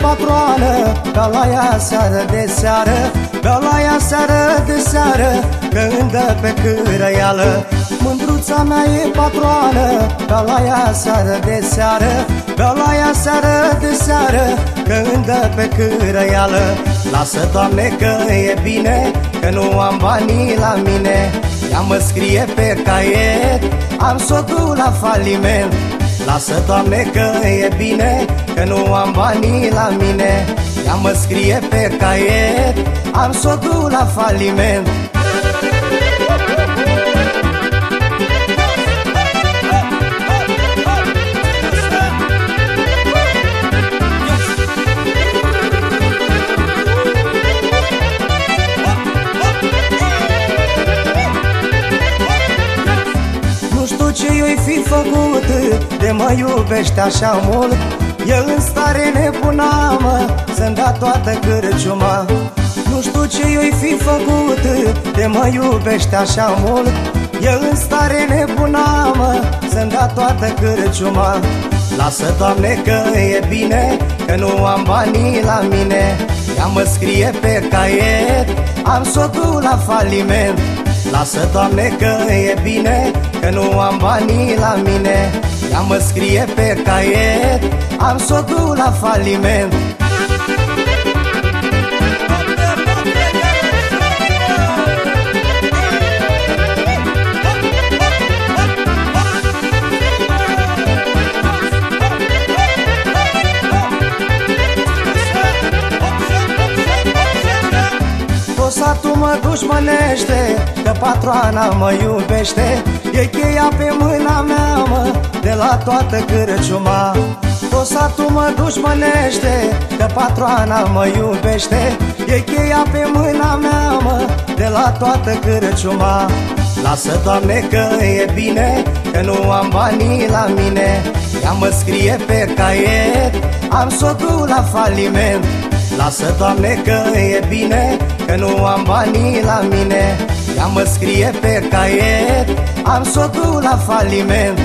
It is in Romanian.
patroană Beau la ea seară de seară Beau la ea seară de seară Când dă pe cârăială Mândruța mea e patroană Beau la ea seară de seară Beau la ea seară de seară Când dă pe cârăială Lasă, Doamne, că e bine Că nu am banii la mine. Ea mă scrie pe caiet Am sotul la faliment. Lasă, Doamne, că e bine Că nu am banii la mine Ea mă scrie pe caiet. Am sotul la faliment i fi făcut De mă iubește așa mult? E în stare nebuna, mă Să-mi da toată cârciuma. Nu știu ce i fi făcut De mă iubește așa mult? E în stare nebuna, mă Să-mi da toată cârciuma. Lasă, Doamne, că e bine Că nu am banii la mine. Ea mă scrie pe caiet Am sotul la faliment Lasă, Doamne, că e bine Că nu am banii la mine. Ea mă scrie pe caiet Am sotul la faliment mă dușmănește Că patroana mă iubește. E cheia pe mâna mea, mă De la toată cârciuma Tot satul mă dușmănește Că patroana mă iubește. E cheia pe mâna mea, mă De la toată cârciuma Lasă, Doamne, că e bine Că nu am banii la mine. Ea mă scrie pe caiet Am sotul la faliment Lasă, Doamne, că e bine Că nu am banii la mine. Ea mă scrie pe caiet Am sotul la faliment